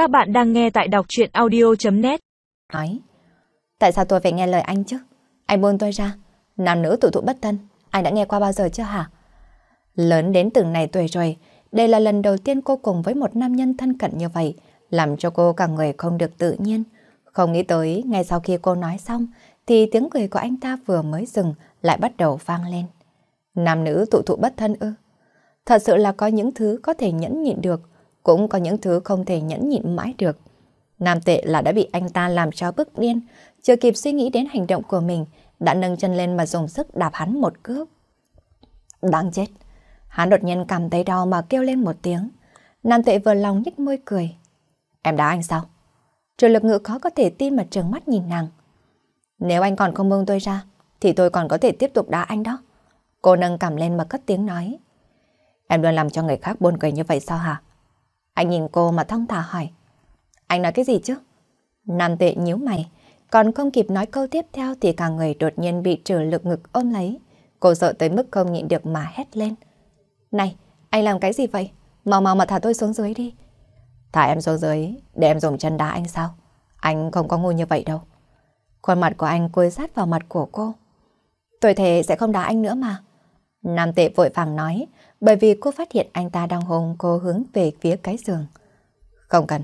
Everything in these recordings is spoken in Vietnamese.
Các bạn đang nghe tại đọc chuyện audio.net Nói, tại sao tôi phải nghe lời anh chứ? Anh buông tôi ra, nam nữ tụ tụ bất thân, anh đã nghe qua bao giờ chưa hả? Lớn đến từng này tuổi rồi, đây là lần đầu tiên cô cùng với một nam nhân thân cận như vậy, làm cho cô cả người không được tự nhiên. Không nghĩ tới, ngay sau khi cô nói xong, thì tiếng cười của anh ta vừa mới dừng, lại bắt đầu vang lên. Nam nữ tụ tụ bất thân ư? Thật sự là có những thứ có thể nhẫn nhịn được, cũng có những thứ không thể nhẫn nhịn mãi được. Nam tệ là đã bị anh ta làm cho bức điên, chưa kịp suy nghĩ đến hành động của mình, đã nâng chân lên mà dùng sức đạp hắn một cước. Đáng chết! Hắn đột nhiên cảm thấy đau mà kêu lên một tiếng. Nam tệ vừa lòng nhích môi cười. Em đá anh sao? Trừ lực ngự khó có thể tin mà trừng mắt nhìn nàng. Nếu anh còn không buông tôi ra, thì tôi còn có thể tiếp tục đá anh đó. Cô nâng cầm lên mà cất tiếng nói. Em luôn làm cho người khác buồn cười như vậy sao hả? Anh nhìn cô mà thong thả hỏi. Anh nói cái gì chứ? Nam tệ nhíu mày, còn không kịp nói câu tiếp theo thì cả người đột nhiên bị trừ lực ngực ôm lấy. Cô sợ tới mức không nhịn được mà hét lên. Này, anh làm cái gì vậy? Mau mau mà thả tôi xuống dưới đi. Thả em xuống dưới, để em dùng chân đá anh sao? Anh không có ngu như vậy đâu. Khuôn mặt của anh cúi sát vào mặt của cô. Tôi thề sẽ không đá anh nữa mà. Nam tệ vội vàng nói, bởi vì cô phát hiện anh ta đang hôn cô hướng về phía cái giường. Không cần,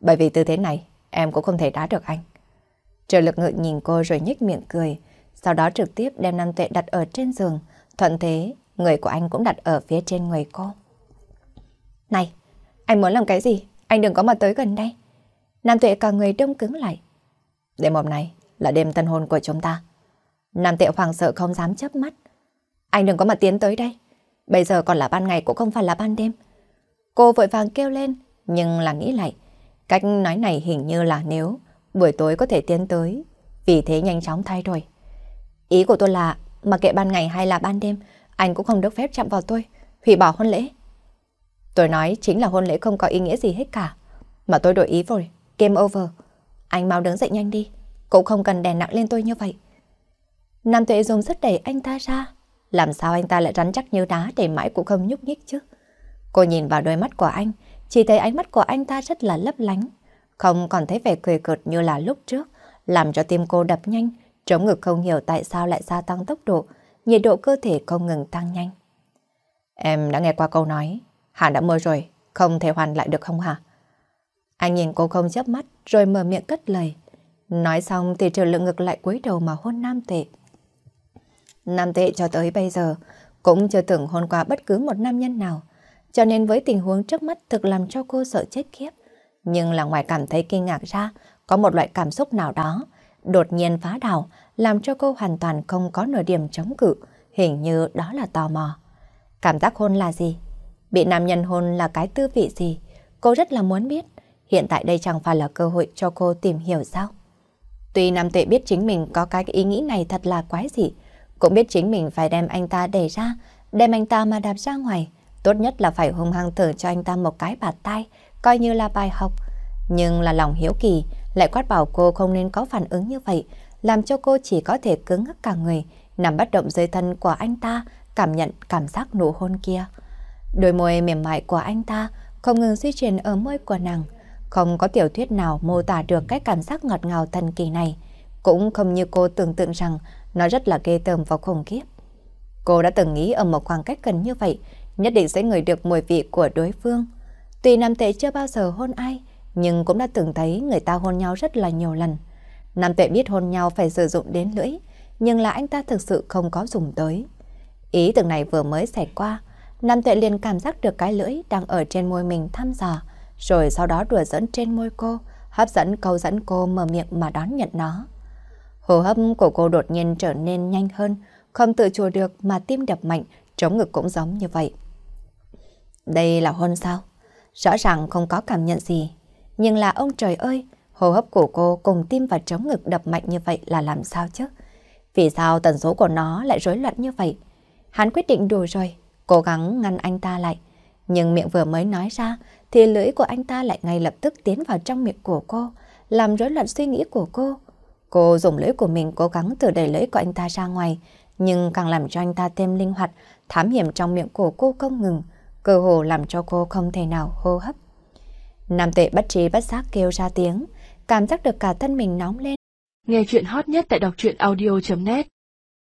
bởi vì tư thế này, em cũng không thể đá được anh. Trợ lực ngự nhìn cô rồi nhếch miệng cười, sau đó trực tiếp đem Nam Tuệ đặt ở trên giường, thuận thế, người của anh cũng đặt ở phía trên người cô. Này, anh muốn làm cái gì? Anh đừng có mà tới gần đây. Nam Tuệ cả người đông cứng lại. Đêm hôm nay là đêm tân hôn của chúng ta. Nam Tuệ hoàng sợ không dám chớp mắt. Anh đừng có mà tiến tới đây. Bây giờ còn là ban ngày cũng không phải là ban đêm. Cô vội vàng kêu lên, nhưng là nghĩ lại. Cách nói này hình như là nếu buổi tối có thể tiến tới, vì thế nhanh chóng thay đổi. Ý của tôi là, mà kệ ban ngày hay là ban đêm, anh cũng không được phép chạm vào tôi, hủy bỏ hôn lễ. Tôi nói chính là hôn lễ không có ý nghĩa gì hết cả. Mà tôi đổi ý rồi, game over. Anh mau đứng dậy nhanh đi, cũng không cần đè nặng lên tôi như vậy. Nam tuệ dùng sức đẩy anh ta ra, làm sao anh ta lại rắn chắc như đá để mãi cũng không nhúc nhích chứ? Cô nhìn vào đôi mắt của anh, chỉ thấy ánh mắt của anh ta rất là lấp lánh. Không còn thấy vẻ cười cợt như là lúc trước, làm cho tim cô đập nhanh, trống ngực không hiểu tại sao lại gia tăng tốc độ, nhiệt độ cơ thể không ngừng tăng nhanh. Em đã nghe qua câu nói, Hà đã mơ rồi, không thể hoàn lại được không hả? Anh nhìn cô không chớp mắt rồi mở miệng cất lời. Nói xong thì trở lượng ngực lại cúi đầu mà hôn nam tệ. Nam tệ cho tới bây giờ cũng chưa từng hôn qua bất cứ một nam nhân nào. Cho nên với tình huống trước mắt thực làm cho cô sợ chết khiếp. Nhưng là ngoài cảm thấy kinh ngạc ra, có một loại cảm xúc nào đó đột nhiên phá đảo, làm cho cô hoàn toàn không có nửa điểm chống cự, hình như đó là tò mò. Cảm giác hôn là gì? Bị nam nhân hôn là cái tư vị gì? Cô rất là muốn biết. Hiện tại đây chẳng phải là cơ hội cho cô tìm hiểu sao? Tuy Nam Tuệ biết chính mình có cái ý nghĩ này thật là quái dị, cũng biết chính mình phải đem anh ta đẩy ra, đem anh ta mà đạp ra ngoài. Tốt nhất là phải hung hăng thử cho anh ta một cái bạt tay, coi như là bài học. Nhưng là lòng hiếu kỳ, lại quát bảo cô không nên có phản ứng như vậy, làm cho cô chỉ có thể cứng ngắc cả người, nằm bất động dưới thân của anh ta, cảm nhận cảm giác nụ hôn kia. Đôi môi mềm mại của anh ta không ngừng di chuyển ở môi của nàng. Không có tiểu thuyết nào mô tả được cái cảm giác ngọt ngào thần kỳ này. Cũng không như cô tưởng tượng rằng nó rất là ghê tởm và khủng khiếp. Cô đã từng nghĩ ở một khoảng cách gần như vậy, nhất định sẽ ngửi được mùi vị của đối phương. Tuy Nam Tệ chưa bao giờ hôn ai, nhưng cũng đã từng thấy người ta hôn nhau rất là nhiều lần. Nam Tệ biết hôn nhau phải sử dụng đến lưỡi, nhưng là anh ta thực sự không có dùng tới. Ý tưởng này vừa mới xảy qua, Nam Tuệ liền cảm giác được cái lưỡi đang ở trên môi mình thăm dò, rồi sau đó đùa dẫn trên môi cô, hấp dẫn câu dẫn cô mở miệng mà đón nhận nó. Hồ hấp của cô đột nhiên trở nên nhanh hơn, không tự chủ được mà tim đập mạnh, trống ngực cũng giống như vậy. Đây là hôn sao? Rõ ràng không có cảm nhận gì, nhưng là ông trời ơi, hô hấp của cô cùng tim và trống ngực đập mạnh như vậy là làm sao chứ? Vì sao tần số của nó lại rối loạn như vậy? Hắn quyết định đủ rồi, cố gắng ngăn anh ta lại. Nhưng miệng vừa mới nói ra thì lưỡi của anh ta lại ngay lập tức tiến vào trong miệng của cô, làm rối loạn suy nghĩ của cô. Cô dùng lưỡi của mình cố gắng từ đẩy lưỡi của anh ta ra ngoài, nhưng càng làm cho anh ta thêm linh hoạt, thám hiểm trong miệng của cô không ngừng, cơ hồ làm cho cô không thể nào hô hấp. Nam tuệ bất trí bất giác kêu ra tiếng, cảm giác được cả thân mình nóng lên. Nghe chuyện hot nhất tại đọc truyện audio.net